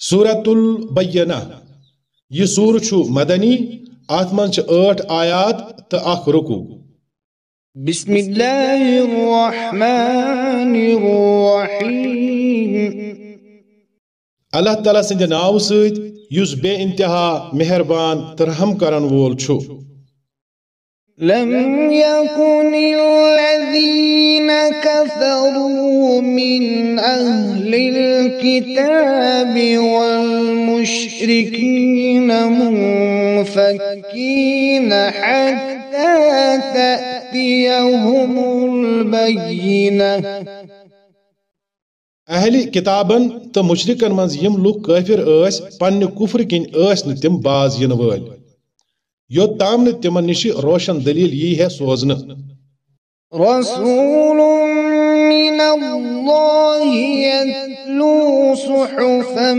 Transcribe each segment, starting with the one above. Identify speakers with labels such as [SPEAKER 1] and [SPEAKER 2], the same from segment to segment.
[SPEAKER 1] سورة البینہ یہ سور چھو مدنی آت من چھ ٲٹھ آیات تا اخ رکو
[SPEAKER 2] بسم اللہ الرحمن الرحیم۔
[SPEAKER 1] اللہ تعالیٰ سند ناو سید یس بے انتہا مہربان ترہم کرن وول چھو
[SPEAKER 2] لم يكن الذين كفروا من أهل الكتاب والمشركين منفكين حتى تأتيهم البينة.
[SPEAKER 1] اہل کتابن تو مشرکن منز یم لوگ کافر آس پنہ کفر کن آس نہ باز یو تام نہ تمن نش روشن دلیل یہ ہے سوزن
[SPEAKER 2] رسول من الله يتلو صحفا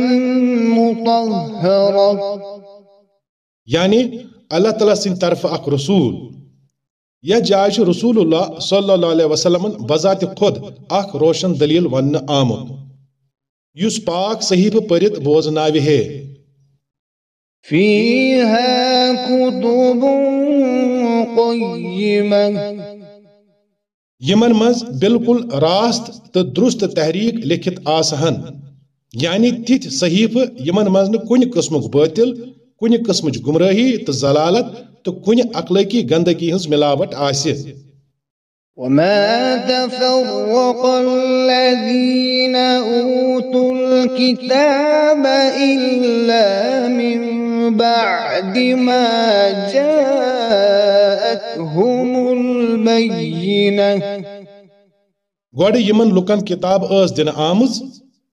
[SPEAKER 2] مطهرة
[SPEAKER 1] یعنی اللہ تعالیٰ سن طرف اخ رسول۔ یا جائے چھ رسول اللہ صلی اللہ علیہ وسلم بذات خود اخ روشن دلیل ون آمد یس پاک صحیح پرت بوزناوی ہے۔
[SPEAKER 2] فيها كتب قيمة
[SPEAKER 1] یمن مز بالکل راست تو درست تحریک لکھت آسہن۔ یعنی تیت صحیف یمن مز کن قسمک باطل کن قسمچ گمراہی تو ضلالت تو کن اخلاقی گندگی ہنز ملاوٹ آسہ۔
[SPEAKER 2] وما تفرق الذين أوتوا الكتاب إلا بعد ما جاءتهم البينة.
[SPEAKER 1] گوڑ یمن لکن کتاب اس دن آمز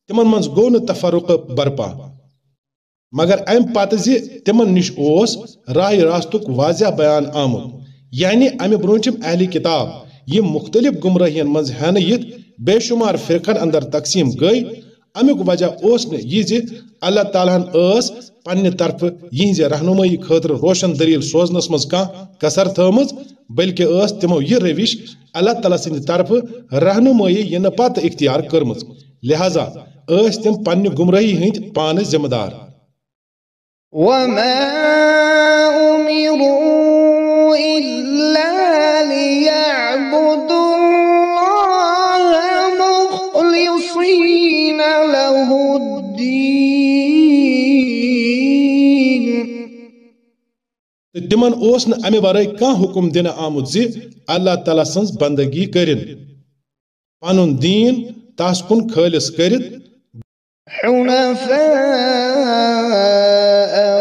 [SPEAKER 1] تمن منز گو نہ تفرق برپا. مگر ام پتہ زِ تمن نش اوس راہ راستک واضح بیان آمد. یعنی امہ برونچم اہلی کتاب یہ مختلف گمراہین مز ہین یت بے شمار فرقن اندر تقسیم گئی امیک وجہ اس یہ زی اللہ تعالیٰ اس پنہ طرف یہ رہنمائی خاطر روشن دلیل سوزنس مز کان کسر تھمز بلکہ اس تمو یہ روش اللہ تعالیٰ سند طرف رہنمائی یہ پت اختیار کرمز لہذا اس تم پنہ گمراہی ہند پان ذمہ دار
[SPEAKER 2] وما أمروا إلا ليعبدوا
[SPEAKER 1] تمن اوس نہ امہ ورائے کان حکم دینہ آمت زی اللہ تعالیٰ سنز بندگی کرن پنن دین تاس کن خالص کرت
[SPEAKER 2] حنفاء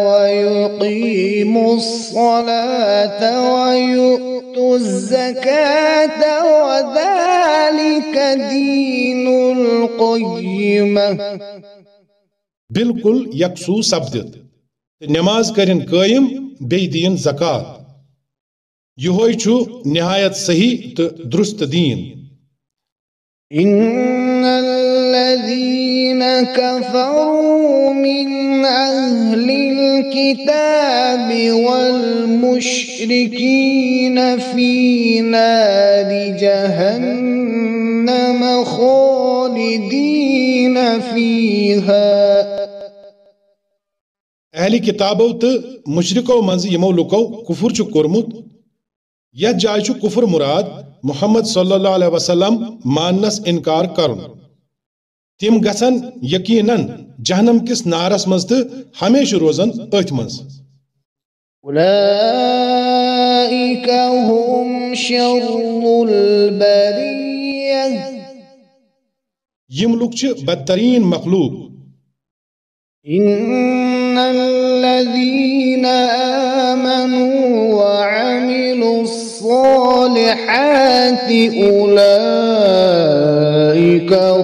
[SPEAKER 2] ويقيموا الصلاة ويؤتوا الزكاة وذلك دين القيمة.
[SPEAKER 1] بالکل یکسو سپدت تہ نماز کرن قائم بی دین زکات۔ یہ چھو نہایت صحیح تو درست دین۔
[SPEAKER 2] إن الذين كفروا من أهل الكتاب والمشركين في نار جهنم خالدين فيها۔
[SPEAKER 1] اہل کتابو تو مشرکو منز یمو لکو کفر چھ کورمت یا جائے چھ کفر مراد محمد صلی اللہ علیہ وسلم ماننس انکار کرن۔ تم گژھن یقیناً جہنم کس نارس مز تو ہمیشہ روزن اتھ مز
[SPEAKER 2] أولئك هم شر البرية
[SPEAKER 1] مخلوق۔
[SPEAKER 2] إن الذين امنوا وعملوا الصالحات اولئك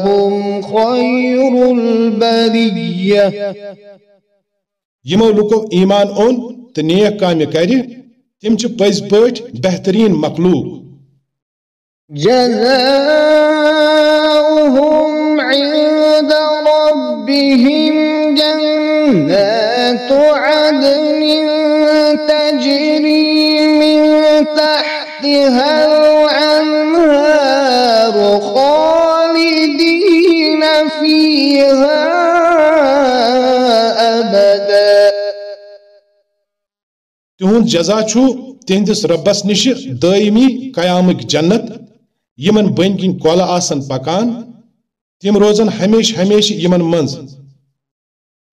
[SPEAKER 2] هم خير
[SPEAKER 1] البريه. يمو لكم إيمان أون تنية كامي كاري تمشي بيز بيت بهترين بہتریٖن مخلوٗق.
[SPEAKER 2] جزاؤهم عند ربهم تجري من تحتها الأنهار خالدين فيها
[SPEAKER 1] أبدا. تهون جزا چھو تہندس ربس نش دائمی قیامک جنت یمن بنکن کولہ آسن پکان تم روزن ہمیشہ ہمیشہ یمن منز.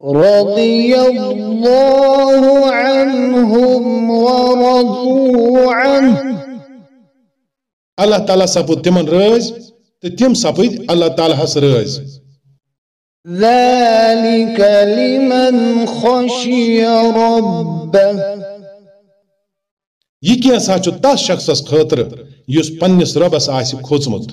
[SPEAKER 2] رضي الله عنهم ورضوا عنه.
[SPEAKER 1] اللہ تعالیٰ سپد تمن رز تو تم سپد اللہ تعالیٰ ہس رز
[SPEAKER 2] ذلك لمن خشي ربه.
[SPEAKER 1] یہ کینسا چھ تس شخصس خاطر یس پنس ربس آس کھوچمت